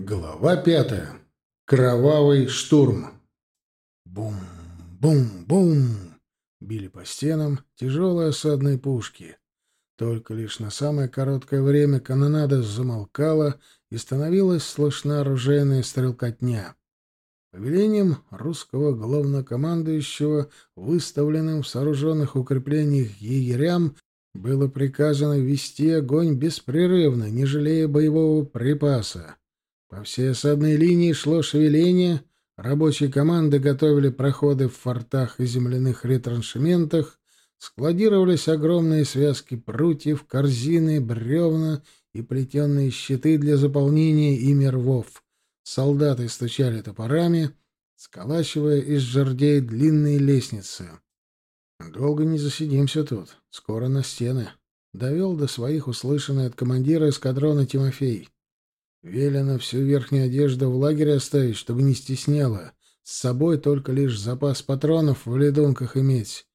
Глава пятая. Кровавый штурм. Бум-бум-бум. Били по стенам тяжелые осадные пушки. Только лишь на самое короткое время канонада замолкала и становилась слышна оружейная стрелкотня. Повелением русского главнокомандующего, выставленным в сооруженных укреплениях егерям, было приказано вести огонь беспрерывно, не жалея боевого припаса. По всей осадной линии шло шевеление, рабочие команды готовили проходы в фортах и земляных ретраншементах, складировались огромные связки прутьев, корзины, бревна и плетеные щиты для заполнения ими рвов. Солдаты стучали топорами, сколачивая из жердей длинные лестницы. «Долго не засидимся тут. Скоро на стены», — довел до своих услышанный от командира эскадрона Тимофей. Велено всю верхнюю одежду в лагере оставить, чтобы не стесняло. С собой только лишь запас патронов в ледонках иметь.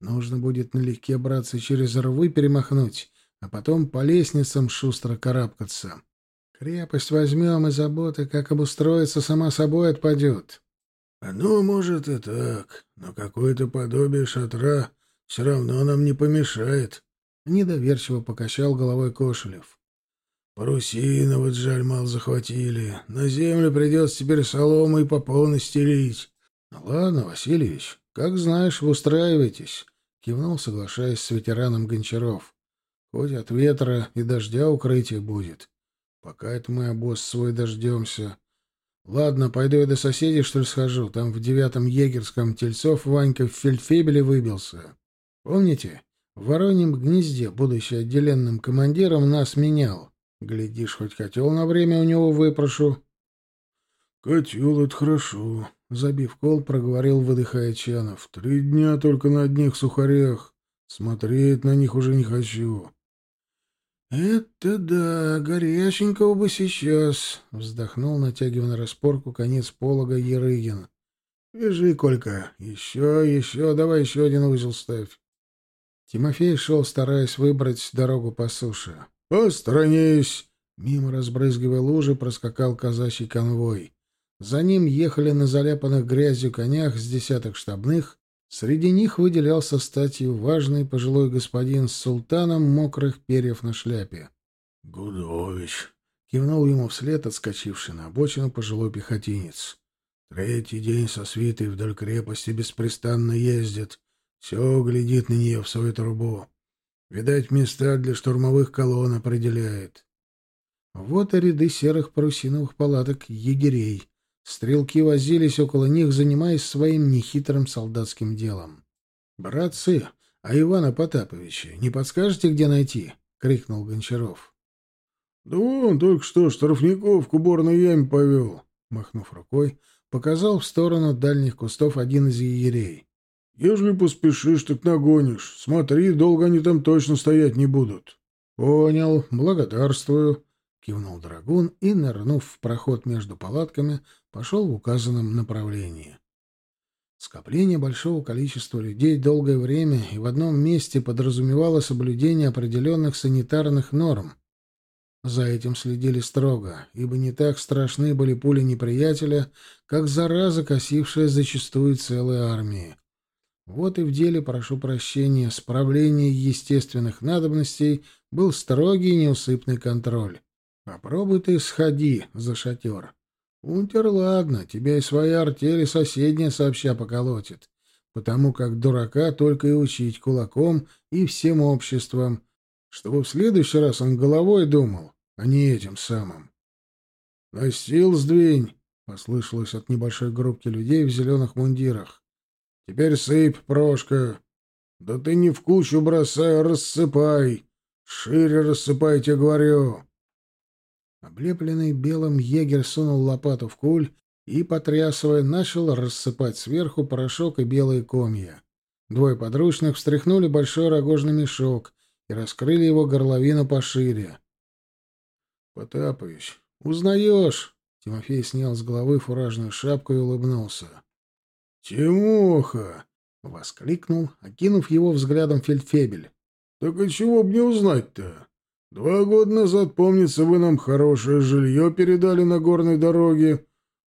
Нужно будет налегке браться через рвы перемахнуть, а потом по лестницам шустро карабкаться. Крепость возьмем, и забота, как обустроиться, сама собой отпадет. — Ну, может, и так, но какое-то подобие шатра все равно нам не помешает, — недоверчиво покачал головой Кошелев. Парусина вот жаль мало захватили. На землю придется теперь соломой по полной стелить. Ну, — Ладно, Васильевич, как знаешь, устраивайтесь, — кивнул, соглашаясь с ветераном Гончаров. — Хоть от ветра и дождя укрытие будет. Пока это мы обоз свой дождемся. Ладно, пойду я до соседей, что ли, схожу. Там в девятом егерском Тельцов Ванька в фельдфебеле выбился. Помните, в Вороньем гнезде, будучи отделенным командиром, нас менял. Глядишь, хоть котел на время у него выпрошу. — Котел — это хорошо, — забив кол, проговорил, выдыхая Чанов. — Три дня только на одних сухарях. Смотреть на них уже не хочу. — Это да, горяченького бы сейчас, — вздохнул, натягивая на распорку конец полога Ерыгин. — Вяжи, Колька, еще, еще, давай еще один узел ставь. Тимофей шел, стараясь выбрать дорогу по суше. «Посторонись!» Мимо разбрызгивая лужи проскакал казачий конвой. За ним ехали на заляпанных грязью конях с десяток штабных. Среди них выделялся статью важный пожилой господин с султаном мокрых перьев на шляпе. «Гудович!» — кивнул ему вслед отскочивший на обочину пожилой пехотинец. «Третий день со свитой вдоль крепости беспрестанно ездит. Все глядит на нее в свою трубу. Видать, места для штурмовых колонн определяет. Вот и ряды серых парусиновых палаток егерей. Стрелки возились около них, занимаясь своим нехитрым солдатским делом. — Братцы, а Ивана Потаповича не подскажете, где найти? — крикнул Гончаров. — Да он только что штрафников к уборной яме повел, — махнув рукой, показал в сторону дальних кустов один из егерей. Ежели поспешишь, так нагонишь. Смотри, долго они там точно стоять не будут. — Понял, благодарствую, — кивнул Драгун и, нырнув в проход между палатками, пошел в указанном направлении. Скопление большого количества людей долгое время и в одном месте подразумевало соблюдение определенных санитарных норм. За этим следили строго, ибо не так страшны были пули неприятеля, как зараза, косившая зачастую целые армии. Вот и в деле, прошу прощения, справления естественных надобностей был строгий неусыпный контроль. Попробуй ты сходи за шатер. Унтер, ладно, тебя и своя артель и соседняя сообща поколотит, потому как дурака только и учить кулаком и всем обществом, чтобы в следующий раз он головой думал, а не этим самым. «Настил сдвинь!» — послышалось от небольшой группки людей в зеленых мундирах. Теперь сыпь, Прошка. Да ты не в кучу бросай, а рассыпай. Шире рассыпай, тебе говорю. Облепленный белым егерь сунул лопату в куль и, потрясывая, начал рассыпать сверху порошок и белые комья. Двое подручных встряхнули большой рогожный мешок и раскрыли его горловину пошире. — Потапыч, узнаешь? — Тимофей снял с головы фуражную шапку и улыбнулся. «Тимоха!» — воскликнул, окинув его взглядом фельдфебель. «Так и чего б не узнать-то? Два года назад, помнится, вы нам хорошее жилье передали на горной дороге.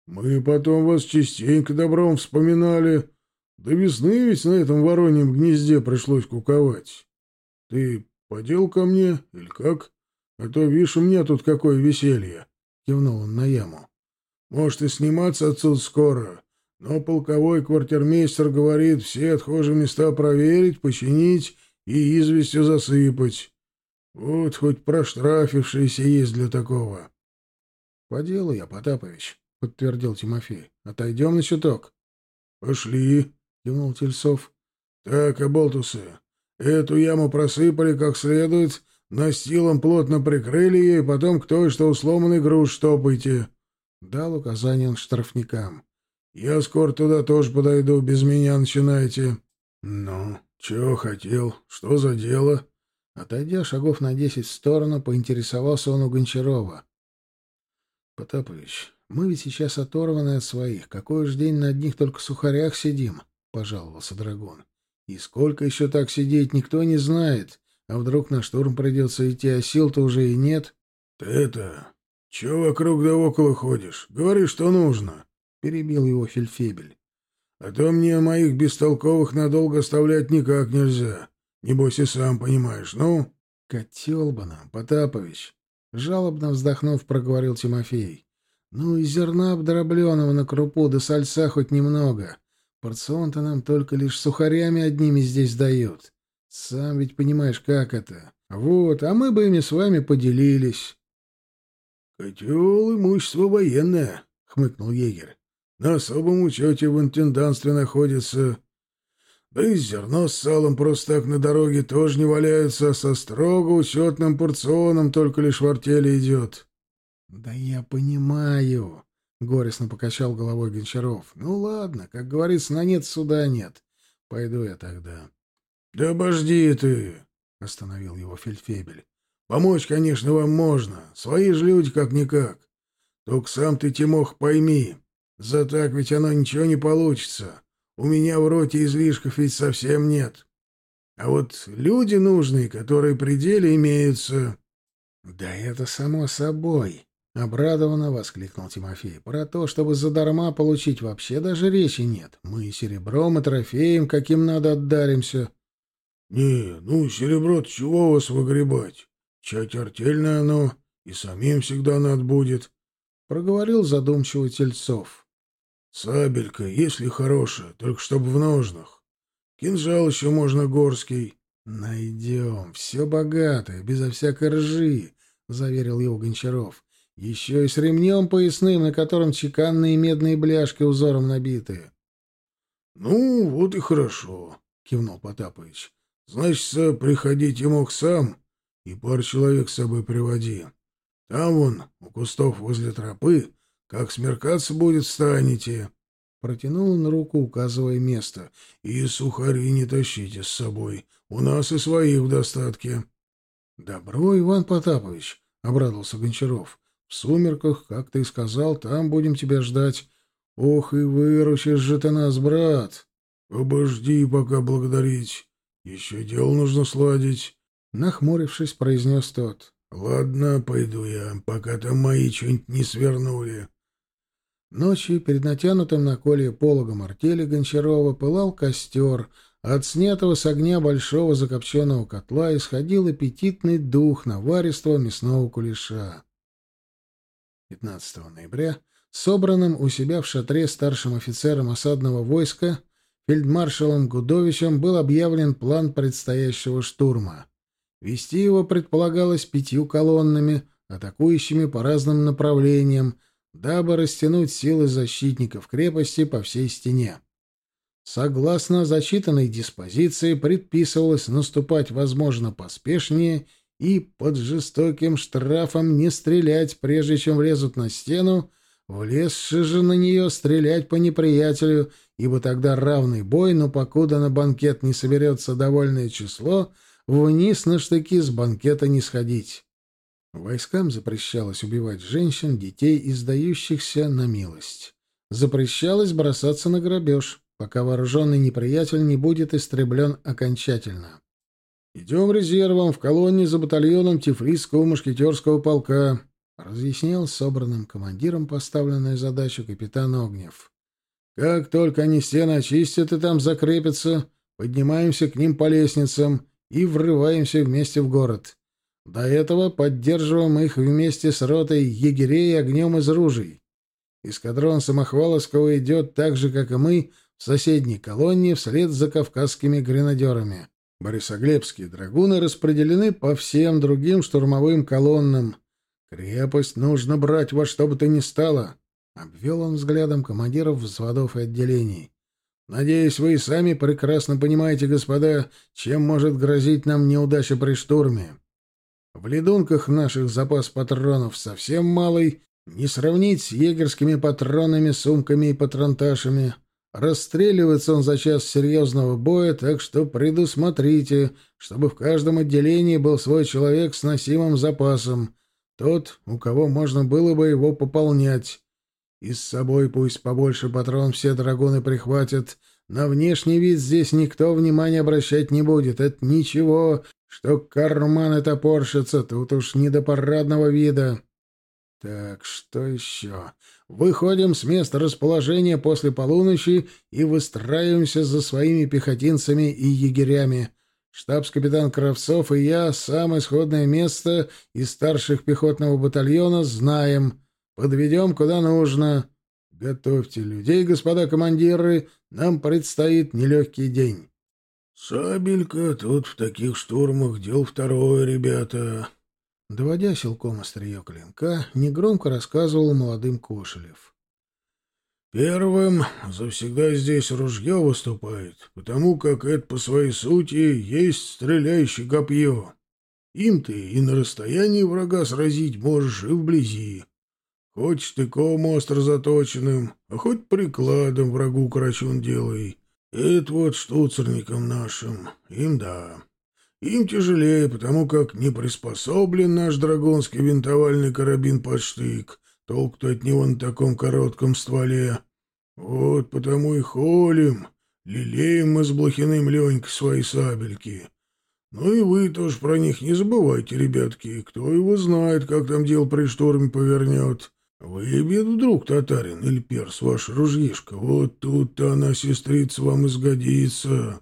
Мы потом вас частенько добром вспоминали. До весны ведь на этом вороньем гнезде пришлось куковать. Ты подел ко мне или как? А то, видишь, у меня тут какое веселье. Кивнул он на яму. Может, и сниматься отсюда скоро. Но полковой квартирмейстер говорит, все отхожие места проверить, починить и известью засыпать. Вот хоть проштрафившиеся есть для такого. — По делу я, Потапович, — подтвердил Тимофей. — Отойдем на чуток. — Пошли, — кивнул Тельцов. — Так, оболтусы, эту яму просыпали как следует, настилом плотно прикрыли ее, и потом кто и что сломанный груз штопайте. Дал указание он штрафникам. — Я скоро туда тоже подойду, без меня начинайте. — Ну, чего хотел? Что за дело? — Отойдя шагов на десять в сторону, поинтересовался он у Гончарова. — Потапович, мы ведь сейчас оторваны от своих. Какой уж день на одних только сухарях сидим, — пожаловался Драгон. — И сколько еще так сидеть, никто не знает. А вдруг на штурм придется идти, а сил-то уже и нет? — Ты это... Чего вокруг да около ходишь? Говори, что нужно, — перебил его Фельдфебель. — А то мне моих бестолковых надолго оставлять никак нельзя. Небось и сам понимаешь, ну? — Котел бы нам, Потапович! — жалобно вздохнув, проговорил Тимофей. — Ну и зерна обдробленного на крупу, да сальца хоть немного. Порцион-то нам только лишь сухарями одними здесь дают. Сам ведь понимаешь, как это. Вот, а мы бы ими с вами поделились. — Котел — имущество военное, — хмыкнул егерь. — На особом учете в интенданстве находится. Да и зерно с салом просто так на дороге тоже не валяются, а со строго учетным порционом только лишь в артели идет. — Да я понимаю, — горестно покачал головой Гончаров. — Ну ладно, как говорится, на нет суда нет. Пойду я тогда. — Да обожди ты, — остановил его Фельдфебель. — Помочь, конечно, вам можно. Свои же люди как-никак. Только сам ты, Тимох, пойми, за так ведь оно ничего не получится. У меня в роте излишков ведь совсем нет. А вот люди нужные, которые при деле имеются... — Да это само собой, — обрадованно воскликнул Тимофей. — Про то, чтобы задарма получить, вообще даже речи нет. Мы и серебром, и трофеем, каким надо, отдаримся. — Не, ну, серебро-то чего вас выгребать? Чать артельное оно, и самим всегда надо будет, — проговорил задумчиво Тельцов. — Сабелька, если хорошая, только чтобы в ножнах. Кинжал еще можно горский. — Найдем. Все богатое, безо всякой ржи, — заверил его Гончаров. — Еще и с ремнем поясным, на котором чеканные медные бляшки узором набиты. — Ну, вот и хорошо, — кивнул Потапович. — Значит, приходить мог сам и пар человек с собой приводи. Там вон, у кустов возле тропы, как смеркаться будет, встанете. Протянул он руку, указывая место. И сухари не тащите с собой. У нас и своих в достатке. — Добро, Иван Потапович, — обрадовался Гончаров. — В сумерках, как ты и сказал, там будем тебя ждать. Ох, и выручишь же ты нас, брат. — Обожди пока благодарить. Еще дело нужно сладить. Нахмурившись, произнес тот. — Ладно, пойду я, пока там мои что-нибудь не свернули. Ночью перед натянутым на колье пологом артели Гончарова пылал костер, а от снятого с огня большого закопченного котла исходил аппетитный дух наваристого мясного кулеша. 15 ноября собранным у себя в шатре старшим офицером осадного войска фельдмаршалом Гудовичем был объявлен план предстоящего штурма. Вести его предполагалось пятью колоннами, атакующими по разным направлениям, дабы растянуть силы защитников крепости по всей стене. Согласно зачитанной диспозиции, предписывалось наступать, возможно, поспешнее и под жестоким штрафом не стрелять, прежде чем влезут на стену, влезши же на нее стрелять по неприятелю, ибо тогда равный бой, но покуда на банкет не соберется довольное число, вниз на штыки с банкета не сходить. Войскам запрещалось убивать женщин, детей, издающихся на милость. Запрещалось бросаться на грабеж, пока вооруженный неприятель не будет истреблен окончательно. Идем резервом в колонне за батальоном Тифлисского мушкетерского полка, разъяснил собранным командиром поставленную задачу капитан Огнев. Как только они стены очистят и там закрепятся, поднимаемся к ним по лестницам и врываемся вместе в город. До этого поддерживаем их вместе с ротой егерей огнем из ружей. Эскадрон Самохваловского идет так же, как и мы, в соседней колонне вслед за кавказскими гренадерами. Борисоглебские драгуны распределены по всем другим штурмовым колоннам. Крепость нужно брать во что бы то ни стало. Обвел он взглядом командиров взводов и отделений. Надеюсь, вы и сами прекрасно понимаете, господа, чем может грозить нам неудача при штурме. В ледунках наших запас патронов совсем малый, не сравнить с егерскими патронами, сумками и патронташами. Расстреливается он за час серьезного боя, так что предусмотрите, чтобы в каждом отделении был свой человек с носимым запасом, тот, у кого можно было бы его пополнять. И с собой пусть побольше патрон все драгуны прихватят. На внешний вид здесь никто внимания обращать не будет. Это ничего, что карманы топорщатся, тут уж не до парадного вида. Так, что еще? Выходим с места расположения после полуночи и выстраиваемся за своими пехотинцами и егерями. Штабс-капитан Кравцов и я самое исходное место из старших пехотного батальона знаем. Подведем куда нужно. Готовьте людей, господа командиры, нам предстоит нелегкий день. Сабелька тут в таких штурмах дел второе, ребята, Доводя силком острие клинка, негромко рассказывал молодым Кошелев. «Первым завсегда здесь ружье выступает, потому как это по своей сути есть стреляющее копье. Им ты и на расстоянии врага сразить можешь, и вблизи. Хоть штыком остро заточенным, а хоть прикладом врагу карачун делай. Это вот штуцерникам нашим, им да». Им тяжелее, потому как не приспособлен наш драгунский винтовальный карабин под штык. Толк-то от него на таком коротком стволе. Вот потому и холим, лелеем мы с Блохиным Ленькой свои сабельки. Ну и вы тоже про них не забывайте, ребятки. Кто его знает, как там дело при штурме повернет. Выбьет вдруг татарин или перс ваш ружьишко. Вот тут-то она, сестрица, вам изгодится.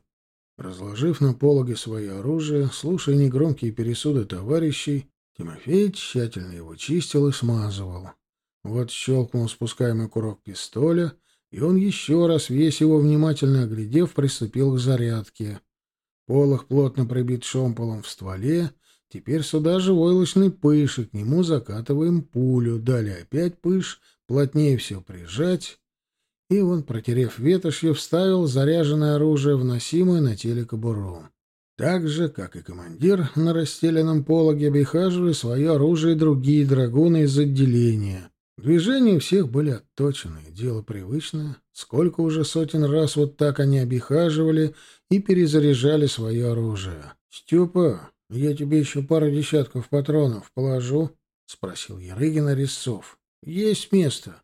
Разложив на пологе свое оружие, слушая негромкие пересуды товарищей, Тимофей тщательно его чистил и смазывал. Вот щелкнул спускаемый курок пистоля, и он еще раз, весь его внимательно оглядев, приступил к зарядке. Полох плотно прибит шомполом в стволе, теперь сюда же войлочный пыш, и к нему закатываем пулю, далее опять пыш, плотнее все прижать, и он, протерев ветошью, вставил заряженное оружие в носимую на теле кобуру. Так же, как и командир, на расстеленном пологе обихаживали свое оружие другие драгуны из отделения. Движения всех были отточены, дело привычное. Сколько уже сотен раз вот так они обихаживали и перезаряжали свое оружие. — Степа, я тебе еще пару десятков патронов положу? — спросил Ярыгин Резцов. — Есть место.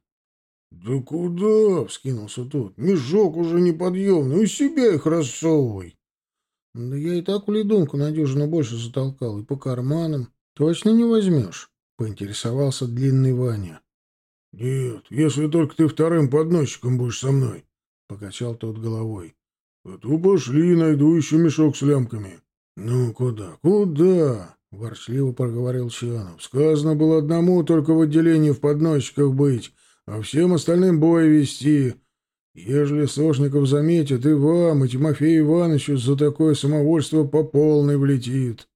«Да куда?» — вскинулся тот. «Мешок уже неподъемный, у себя их рассовывай». «Да я и так в надежно больше затолкал, и по карманам. Точно не возьмешь?» — поинтересовался длинный Ваня. «Нет, если только ты вторым подносчиком будешь со мной», — покачал тот головой. «А то пошли, найду еще мешок с лямками». «Ну, куда, куда?» — ворчливо проговорил Чанов. «Сказано было одному только в отделении в подносчиках быть» а всем остальным бой вести. Ежели Сошников заметит, и вам, и Тимофею Ивановичу за такое самовольство по полной влетит.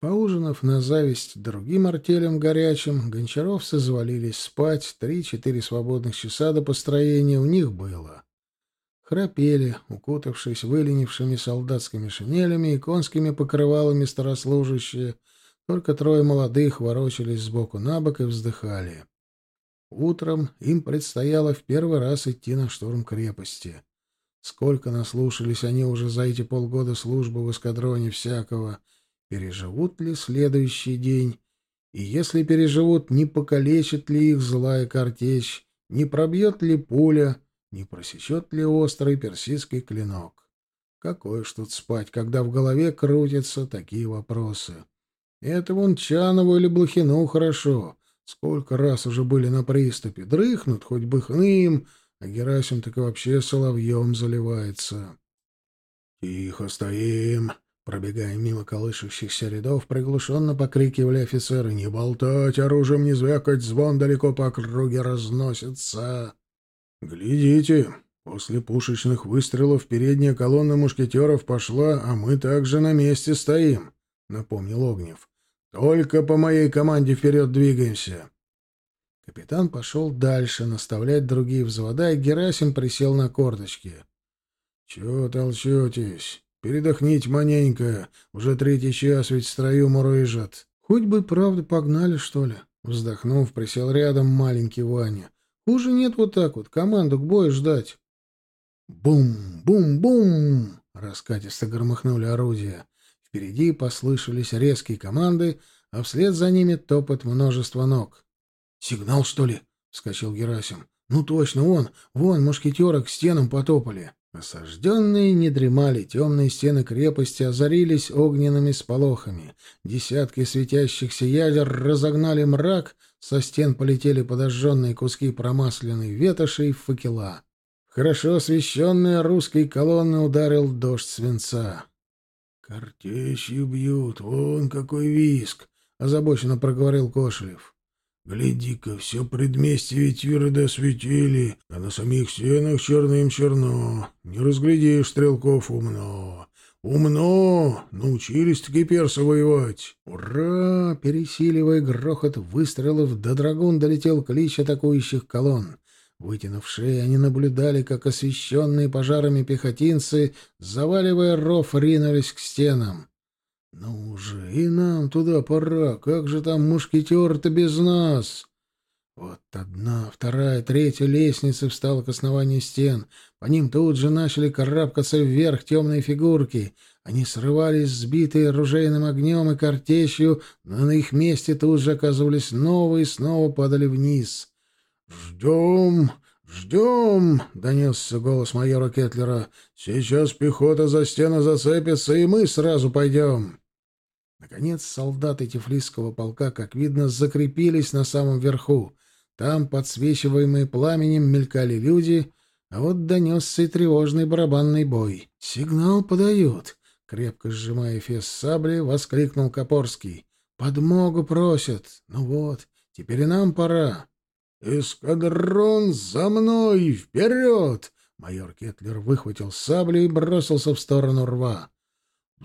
Поужинав на зависть другим артелям горячим, гончаровцы завалились спать, три-четыре свободных часа до построения у них было. Храпели, укутавшись выленившими солдатскими шинелями и конскими покрывалами старослужащие, только трое молодых ворочались сбоку на бок и вздыхали. Утром им предстояло в первый раз идти на штурм крепости. Сколько наслушались они уже за эти полгода службы в эскадроне всякого. Переживут ли следующий день? И если переживут, не покалечит ли их злая картечь, не пробьет ли пуля, не просечет ли острый персидский клинок? Какое ж тут спать, когда в голове крутятся такие вопросы? Это вон Чанову или Блохину хорошо. Сколько раз уже были на приступе. Дрыхнут, хоть бы хны а Герасим так и вообще соловьем заливается. «Тихо стоим!» Пробегая мимо колышущихся рядов, приглушенно покрикивали офицеры «Не болтать, оружием не звякать, звон далеко по округе разносится!» «Глядите!» После пушечных выстрелов передняя колонна мушкетеров пошла, а мы также на месте стоим, — напомнил Огнев. Только по моей команде вперед двигаемся. Капитан пошел дальше, наставлять другие взвода, и Герасим присел на корточки. — Чего толчетесь? Передохните маненько. Уже третий час ведь в строю мурыжат. Хоть бы правда погнали, что ли? Вздохнув, присел рядом маленький Ваня. Хуже нет вот так вот, команду к бою ждать. Бум, бум, бум! Раскатисто громыхнули орудия. Впереди послышались резкие команды, а вслед за ними топот множества ног. «Сигнал, что ли?» — вскочил Герасим. «Ну точно, вон, вон, мушкетеры к стенам потопали». Осажденные не дремали, темные стены крепости озарились огненными сполохами. Десятки светящихся ядер разогнали мрак, со стен полетели подожженные куски промасленной ветоши и факела. хорошо освещенные русской колонны ударил дождь свинца. «Картечью бьют, вон какой виск!» — озабоченно проговорил Кошелев. «Гляди-ка, все предместье ведь Твердо осветили, а на самих стенах черным черно. Не разглядишь стрелков умно. Умно! Научились-таки персы воевать!» «Ура!» — пересиливая грохот выстрелов, до драгун долетел клич атакующих колонн. Вытянув шеи, они наблюдали, как освещенные пожарами пехотинцы, заваливая ров, ринулись к стенам. «Ну же, и нам туда пора. Как же там мушкетер-то без нас?» Вот одна, вторая, третья лестницы встала к основанию стен. По ним тут же начали карабкаться вверх темные фигурки. Они срывались, сбитые ружейным огнем и картечью, но на их месте тут же оказывались новые и снова падали вниз. «Ждем, ждем!» — донесся голос майора Кетлера. «Сейчас пехота за стену зацепится, и мы сразу пойдем!» Наконец солдаты Тифлисского полка, как видно, закрепились на самом верху. Там, подсвечиваемые пламенем, мелькали люди, а вот донесся и тревожный барабанный бой. «Сигнал подают!» — крепко сжимая фес сабли, воскликнул Копорский. «Подмогу просят! Ну вот, теперь и нам пора!» «Эскадрон, за мной! Вперед!» Майор Кетлер выхватил саблю и бросился в сторону рва.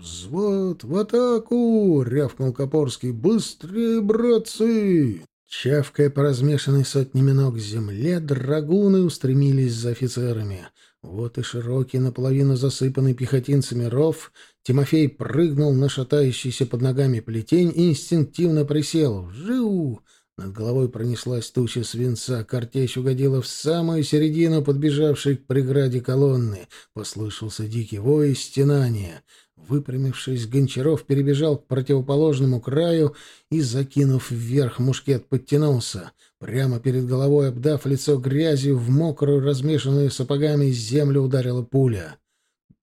«Взвод в атаку!» — рявкнул Копорский. «Быстрее, братцы!» Чавкая по размешанной сотнями ног земле, драгуны устремились за офицерами. Вот и широкий, наполовину засыпанный пехотинцами ров, Тимофей прыгнул на шатающийся под ногами плетень и инстинктивно присел. «Жиу!» Над головой пронеслась туча свинца, картечь угодила в самую середину подбежавшей к преграде колонны. Послышался дикий вой и стенание. Выпрямившись, Гончаров перебежал к противоположному краю и, закинув вверх мушкет, подтянулся. Прямо перед головой, обдав лицо грязью, в мокрую, размешанную сапогами землю ударила пуля.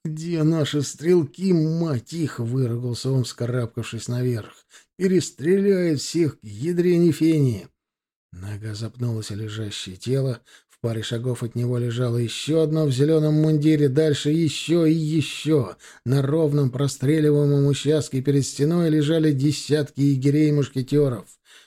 «Где наши стрелки, мать их?» — выругался он, вскарабкавшись наверх. «Перестреляет всех к ядрене фени!» Нога запнулась о лежащее тело. В паре шагов от него лежало еще одно в зеленом мундире, дальше еще и еще. На ровном простреливаемом участке перед стеной лежали десятки егерей и мушкетеров.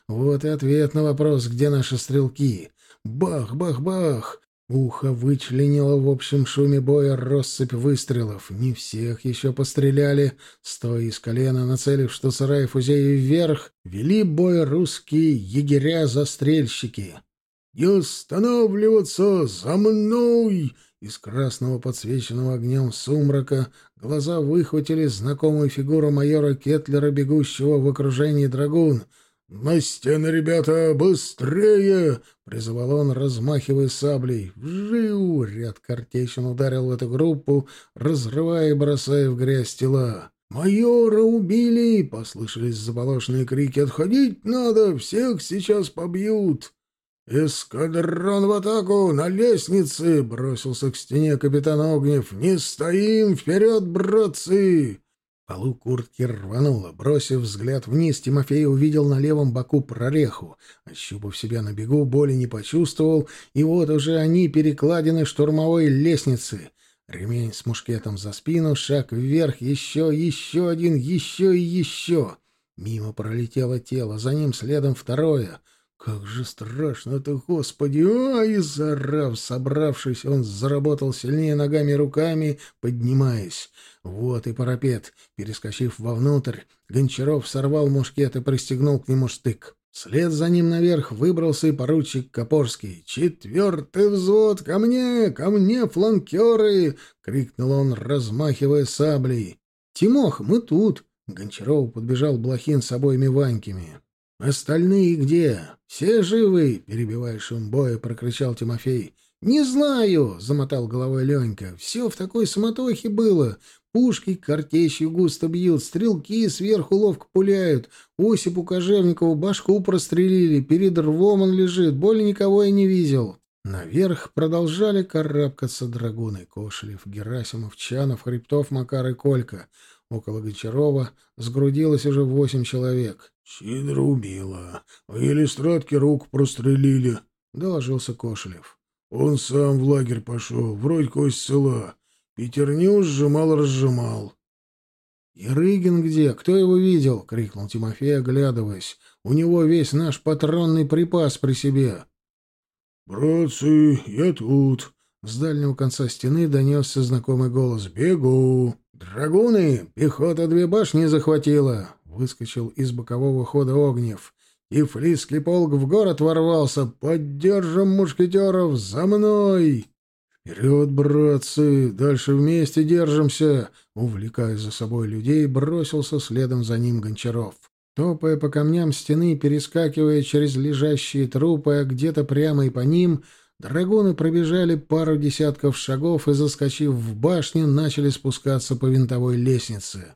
Вот и ответ на вопрос, где наши стрелки. Бах, бах, бах! Ухо вычленило в общем шуме боя россыпь выстрелов. Не всех еще постреляли. Стоя из колена, нацелив штуцера и фузеи вверх, вели бой русские егеря-застрельщики. «Не останавливаться! За мной!» Из красного подсвеченного огнем сумрака глаза выхватили знакомую фигуру майора Кетлера, бегущего в окружении драгун — «На стены, ребята, быстрее!» — призывал он, размахивая саблей. «Вжиу!» — ряд картечен ударил в эту группу, разрывая и бросая в грязь тела. «Майора убили!» — послышались заполошенные крики. «Отходить надо! Всех сейчас побьют!» «Эскадрон в атаку! На лестнице!» — бросился к стене капитан Огнев. «Не стоим! Вперед, братцы!» Полу куртки рвануло. Бросив взгляд вниз, Тимофей увидел на левом боку прореху. Ощупав себя на бегу, боли не почувствовал, и вот уже они перекладины штурмовой лестницы. Ремень с мушкетом за спину, шаг вверх, еще, еще один, еще и еще. Мимо пролетело тело, за ним следом второе. Как же страшно-то, господи! Ай, зарав, собравшись, он заработал сильнее ногами и руками, поднимаясь. Вот и парапет. Перескочив вовнутрь, Гончаров сорвал мушкет и пристегнул к нему штык. Вслед за ним наверх выбрался и поручик Копорский. «Четвертый взвод! Ко мне! Ко мне, фланкеры!» — крикнул он, размахивая саблей. «Тимох, мы тут!» — Гончаров подбежал Блохин с обоими Ваньками. «Остальные где? Все живы?» — перебивая шум боя, прокричал Тимофей. «Не знаю!» — замотал головой Ленька. «Все в такой суматохе было. Пушки картечью густо бьют, стрелки сверху ловко пуляют. Осипу Кожевникову башку прострелили, перед рвом он лежит, более никого я не видел. Наверх продолжали карабкаться драгуны Кошелев, Герасимов, Чанов, Хребтов, Макар и Колька. Около Гончарова сгрудилось уже восемь человек. — Сидора убила. В Елистратке руку прострелили, — доложился Кошелев. — Он сам в лагерь пошел, вроде кость цела. Пятерню сжимал-разжимал. «Ярыгин где? Кто его видел?» — крикнул Тимофей, оглядываясь. «У него весь наш патронный припас при себе». «Братцы, я тут!» С дальнего конца стены донесся знакомый голос. «Бегу!» «Драгуны! Пехота две башни захватила!» Выскочил из бокового хода Огнев. «Тифлисский полк в город ворвался! Поддержим мушкетеров! За мной!» «Вперед, братцы! Дальше вместе держимся!» Увлекая за собой людей, бросился следом за ним Гончаров. Топая по камням стены, перескакивая через лежащие трупы, а где-то прямо и по ним, драгуны пробежали пару десятков шагов и, заскочив в башню, начали спускаться по винтовой лестнице.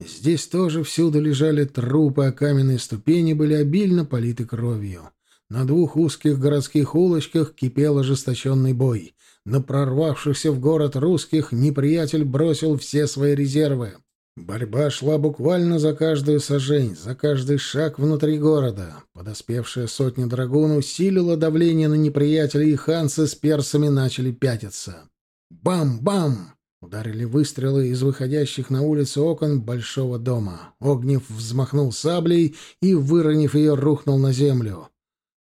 Здесь тоже всюду лежали трупы, а каменные ступени были обильно политы кровью. На двух узких городских улочках кипел ожесточенный бой. На прорвавшихся в город русских неприятель бросил все свои резервы. Борьба шла буквально за каждую сажень, за каждый шаг внутри города. Подоспевшая сотня драгун усилила давление на неприятеля, и ханцы с персами начали пятиться. Бам-бам! Ударили выстрелы из выходящих на улицу окон большого дома. Огнев взмахнул саблей и, выронив ее, рухнул на землю.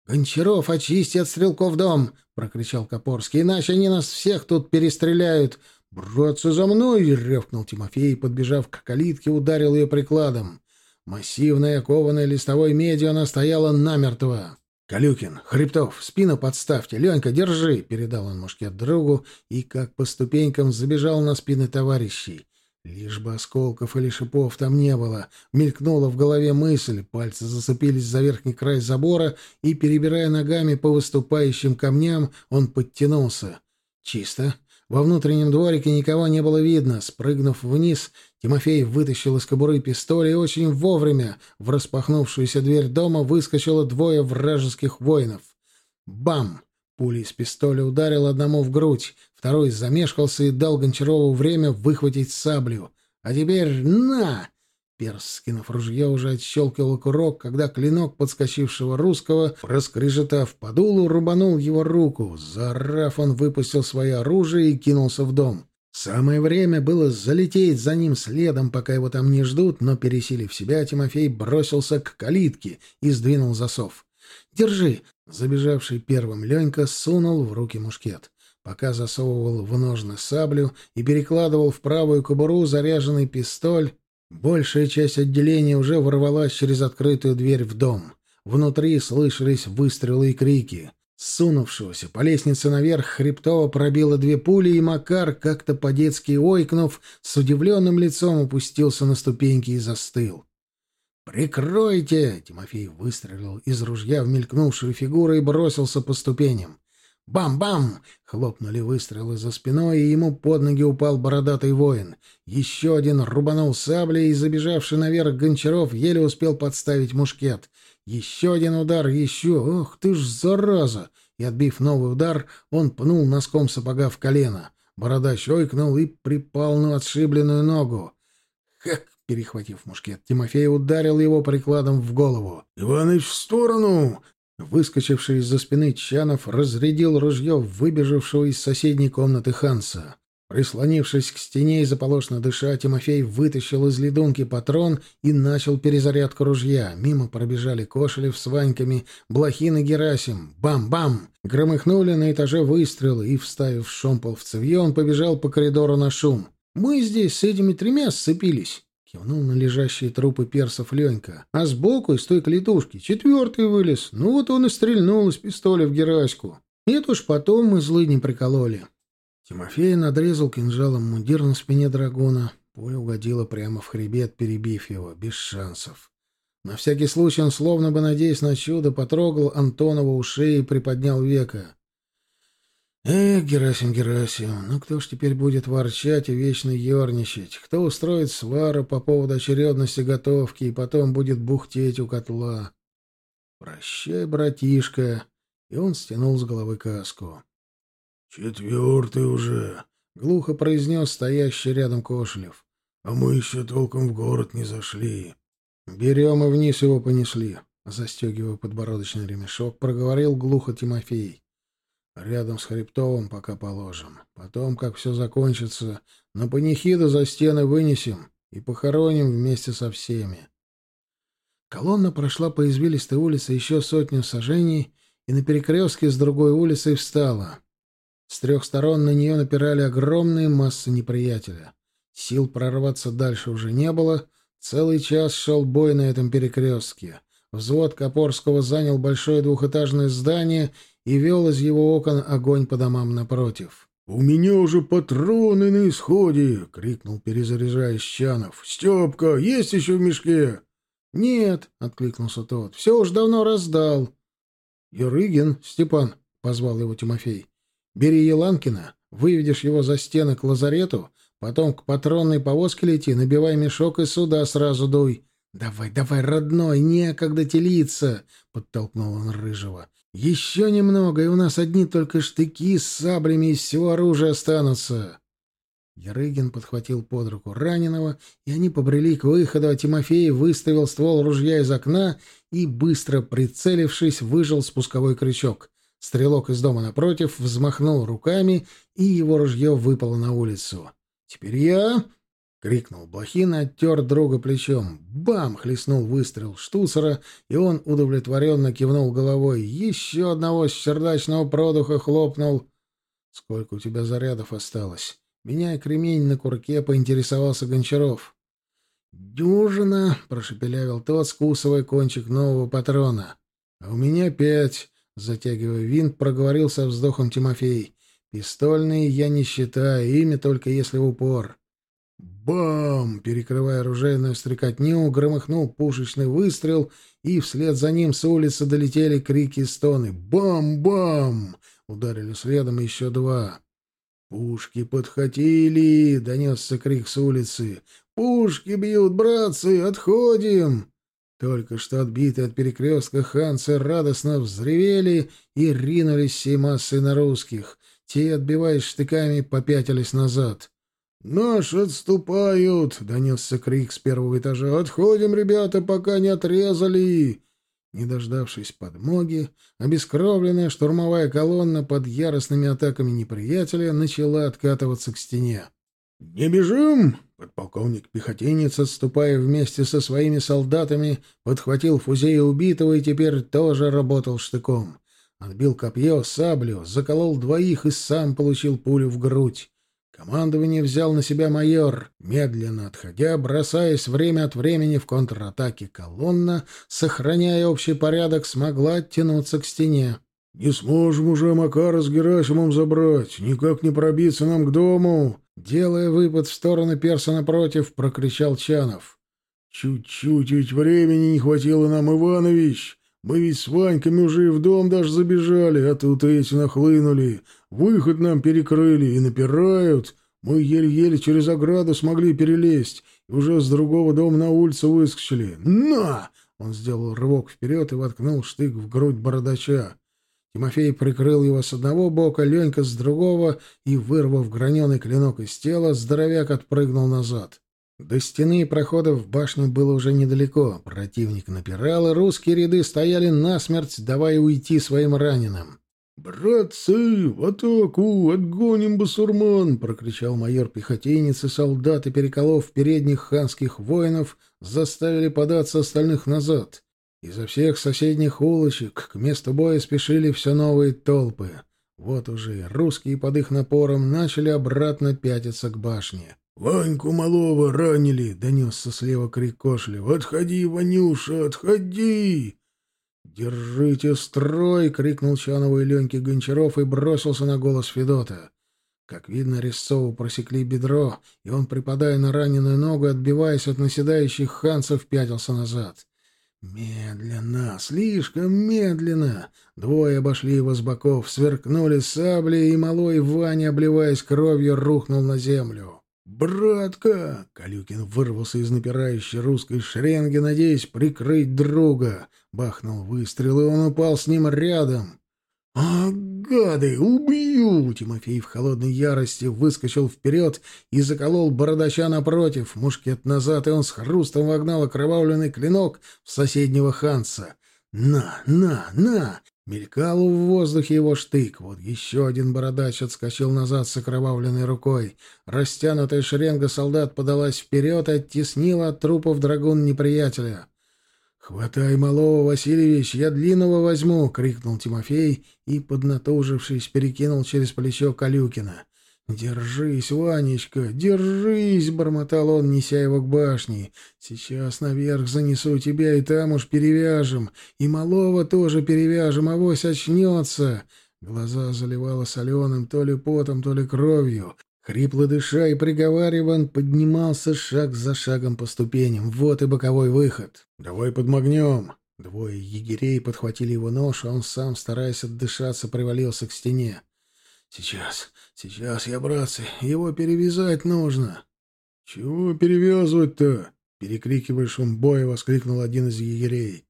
«Гончаров, очисти от стрелков дом!» — прокричал Копорский. «Иначе они нас всех тут перестреляют!» «Братцы, за мной!» — ревкнул Тимофей, подбежав к калитке, ударил ее прикладом. Массивная, кованая листовой медью, она стояла намертво. «Калюкин, Хребтов, спину подставьте! Ленька, держи!» — передал он мушкет другу и, как по ступенькам, забежал на спины товарищей. Лишь бы осколков или шипов там не было. Мелькнула в голове мысль, пальцы зацепились за верхний край забора, и, перебирая ногами по выступающим камням, он подтянулся. Чисто. Во внутреннем дворике никого не было видно. Спрыгнув вниз, Тимофей вытащил из кобуры пистоль и очень вовремя в распахнувшуюся дверь дома выскочило двое вражеских воинов. Бам! Пуля из пистоля ударила одному в грудь, второй замешкался и дал Гончарову время выхватить саблю. «А теперь на!» Перс, скинув ружье, уже отщелкивал курок, когда клинок подскочившего русского, раскрежетав по дулу, рубанул его руку. Заорав, он выпустил свое оружие и кинулся в дом. Самое время было залететь за ним следом, пока его там не ждут, но, пересилив себя, Тимофей бросился к калитке и сдвинул засов. «Держи!» Забежавший первым Ленька сунул в руки мушкет. Пока засовывал в ножны саблю и перекладывал в правую кобуру заряженный пистоль, большая часть отделения уже ворвалась через открытую дверь в дом. Внутри слышались выстрелы и крики. Сунувшегося по лестнице наверх Хребтова пробило две пули, и Макар, как-то по-детски ойкнув, с удивленным лицом опустился на ступеньки и застыл. «Прикройте!» — Тимофей выстрелил из ружья в мелькнувшую фигуру и бросился по ступеням. «Бам-бам!» — хлопнули выстрелы за спиной, и ему под ноги упал бородатый воин. Еще один рубанул саблей, и забежавший наверх Гончаров еле успел подставить мушкет. Еще один удар, еще. Ох ты ж, зараза! И, отбив новый удар, он пнул носком сапога в колено. Бородач ойкнул и припал на отшибленную ногу. Хак! Перехватив мушкет, Тимофей ударил его прикладом в голову. «Иваныч, в сторону!» Выскочивший из-за спины Чанов разрядил ружье выбежавшего из соседней комнаты Ханса. Прислонившись к стене и заполошно дыша, Тимофей вытащил из ледунки патрон и начал перезарядку ружья. Мимо пробежали Кошелев с Ваньками, Блохин и Герасим. Бам-бам! Громыхнули на этаже выстрелы, и, вставив шомпол в цевье, он побежал по коридору на шум. «Мы здесь с этими тремя сцепились». Кивнул на лежащие трупы персов Ленька. А сбоку из той клетушки четвертый вылез. Ну вот он и стрельнул из пистоля в Гераську. Это уж потом мы злы не прикололи. Тимофей надрезал кинжалом мундир на спине драгуна. Пуля угодила прямо в хребет, перебив его, без шансов. На всякий случай он, словно бы надеясь на чудо, потрогал Антонова у шеи и приподнял века. Эх, Герасим, Герасим, ну кто ж теперь будет ворчать и вечно ерничать? Кто устроит свару по поводу очередности готовки и потом будет бухтеть у котла? Прощай, братишка. И он стянул с головы каску. «Четвертый уже», — глухо произнес стоящий рядом Кошелев. «А мы еще толком в город не зашли». «Берем и вниз его понесли», — застегивая подбородочный ремешок, проговорил глухо Тимофей. «Рядом с Хребтовым пока положим. Потом, как все закончится, на панихиду за стены вынесем и похороним вместе со всеми». Колонна прошла по извилистой улице еще сотню сажений и на перекрестке с другой улицей встала. С трех сторон на нее напирали огромные массы неприятеля. Сил прорваться дальше уже не было. Целый час шел бой на этом перекрестке. Взвод Копорского занял большое двухэтажное здание и вел из его окон огонь по домам напротив. «У меня уже патроны на исходе!» — крикнул, перезаряжаясь Чанов. «Степка, есть еще в мешке?» «Нет», — откликнулся тот, — «все уж давно раздал». «Ярыгин, Степан», — позвал его Тимофей, Бери Еланкина, выведешь его за стены к лазарету, потом к патронной повозке лети, набивай мешок и сюда сразу дуй. — Давай, давай, родной, некогда телиться! — подтолкнул он Рыжего. — Еще немного, и у нас одни только штыки с саблями из всего оружия останутся. Ярыгин подхватил под руку раненого, и они побрели к выходу, а Тимофей выставил ствол ружья из окна и, быстро прицелившись, выжил спусковой крючок. Стрелок из дома напротив взмахнул руками, и его ружье выпало на улицу. «Теперь я...» — крикнул Блохин и оттер друга плечом. Бам! — хлестнул выстрел штуцера, и он удовлетворенно кивнул головой. Еще одного с чердачного продуха хлопнул. «Сколько у тебя зарядов осталось?» Меняя кремень на курке, поинтересовался Гончаров. «Дюжина!» — прошепелявил тот, скусывая кончик нового патрона. «А у меня пять. Затягивая винт, проговорил со вздохом Тимофей. «Пистольные я не считаю, ими только если в упор». Бам! Перекрывая оружейную стрекотню, громыхнул пушечный выстрел, и вслед за ним с улицы долетели крики и стоны. «Бам! — ударили следом еще два. «Пушки подхватили!» — донесся крик с улицы. «Пушки бьют, братцы! Отходим!» Только что отбитые от перекрестка ханцы радостно взревели и ринулись всей массой на русских. Те, отбиваясь штыками, попятились назад. «Наши отступают!» — донесся крик с первого этажа. «Отходим, ребята, пока не отрезали!» Не дождавшись подмоги, обескровленная штурмовая колонна под яростными атаками неприятеля начала откатываться к стене. «Не бежим!» Подполковник-пехотинец, отступая вместе со своими солдатами, подхватил фузея убитого и теперь тоже работал штыком. Отбил копье, саблю, заколол двоих и сам получил пулю в грудь. Командование взял на себя майор, медленно отходя, бросаясь время от времени в контратаке колонна, сохраняя общий порядок, смогла оттянуться к стене. «Не сможем уже Макара с Герасимом забрать, никак не пробиться нам к дому!» Делая выпад в сторону перса напротив, прокричал Чанов. «Чуть-чуть ведь времени не хватило нам, Иванович! Мы ведь с Ваньками уже и в дом даже забежали, а тут эти нахлынули. Выход нам перекрыли и напирают. Мы еле-еле через ограду смогли перелезть и уже с другого дома на улицу выскочили. На!» Он сделал рывок вперед и воткнул штык в грудь бородача. Тимофей прикрыл его с одного бока, Ленька с другого, и, вырвав граненый клинок из тела, здоровяк отпрыгнул назад. До стены и проходов в башню было уже недалеко. Противник напирал, и русские ряды стояли насмерть, давая уйти своим раненым. «Братцы, в атаку! Отгоним басурман!» — прокричал майор-пехотинец, и солдаты, переколов передних ханских воинов, заставили податься остальных назад. Изо всех соседних улочек к месту боя спешили все новые толпы. Вот уже русские под их напором начали обратно пятиться к башне. «Ваньку малого ранили!» — донесся слева крик Кошлев. «Отходи, Ванюша, отходи!» «Держите строй!» — крикнул Чанову и Леньке Гончаров и бросился на голос Федота. Как видно, Резцову просекли бедро, и он, припадая на раненую ногу, отбиваясь от наседающих ханцев, пятился назад. Медленно, слишком медленно. Двое обошли его с боков, сверкнули сабли, и малой Ваня, обливаясь кровью, рухнул на землю. «Братка!» — Калюкин вырвался из напирающей русской шеренги, надеясь прикрыть друга. Бахнул выстрел, и он упал с ним рядом. «А, гады, убью!» Тимофей в холодной ярости выскочил вперед и заколол бородача напротив. Мушкет назад, и он с хрустом вогнал окровавленный клинок в соседнего ханца. «На, на, на!» Мелькал в воздухе его штык. Вот еще один бородач отскочил назад с окровавленной рукой. Растянутая шеренга солдат подалась вперед и оттеснила от трупов драгун неприятеля. «Хватай малого, Васильевич, я длинного возьму!» — крикнул Тимофей и, поднатужившись, перекинул через плечо Калюкина. «Держись, Ванечка, держись!» — бормотал он, неся его к башне. «Сейчас наверх занесу тебя, и там уж перевяжем. И малого тоже перевяжем, авось очнется!» Глаза заливало соленым то ли потом, то ли кровью. Хрипло дыша и приговаривая, он поднимался шаг за шагом по ступеням. Вот и боковой выход. «Давай подмогнем!» Двое егерей подхватили его нож, а он сам, стараясь отдышаться, привалился к стене. «Сейчас, сейчас я, братцы, его перевязать нужно». «Чего перевязывать-то?» — перекрикивая шум боя, воскликнул один из егерей.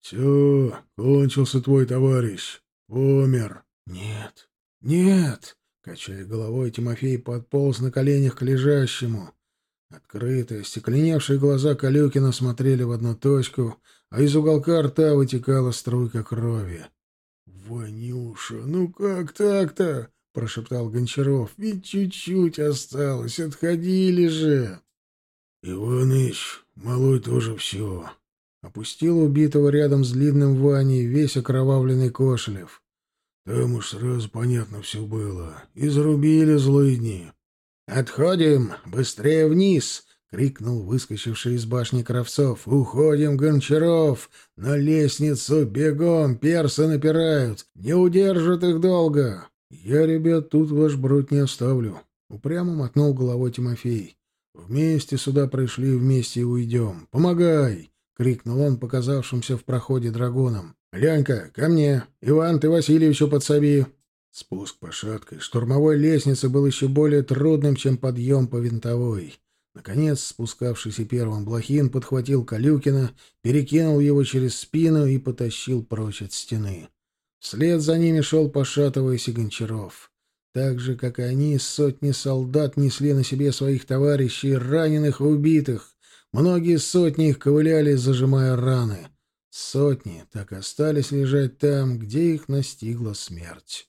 «Все, кончился твой товарищ. Помер». «Нет, нет!» — качая головой, Тимофей подполз на коленях к лежащему. Открытые, стекленевшие глаза Калюкина смотрели в одну точку, а из уголка рта вытекала струйка крови. «Ванюша, ну как так-то?» — прошептал Гончаров. «Ведь чуть-чуть осталось. Отходили же!» «Иваныч, малой тоже все». Опустил убитого рядом с длинным Ваней весь окровавленный Кошелев. Там уж сразу понятно все было. Изрубили злыдни. «Отходим! Быстрее вниз!» — крикнул выскочивший из башни Кравцов. «Уходим, Гончаров! На лестницу! Бегом! Персы напирают! Не удержат их долго!» «Я, ребят, тут ваш брод не оставлю», — упрямо мотнул головой Тимофей. «Вместе сюда пришли, вместе и уйдем. Помогай!» — крикнул он показавшимся в проходе драгонам. «Лянька, ко мне! Иван, ты Васильевичу подсоби!» Спуск по шаткой штурмовой лестнице был еще более трудным, чем подъем по винтовой. Наконец, спускавшийся первым Блохин подхватил Калюкина, перекинул его через спину и потащил прочь от стены. Вслед за ними шел, пошатываясь, и Гончаров. Так же, как и они, сотни солдат несли на себе своих товарищей, раненых и убитых. Многие сотни их ковыляли, зажимая раны. Сотни так остались лежать там, где их настигла смерть.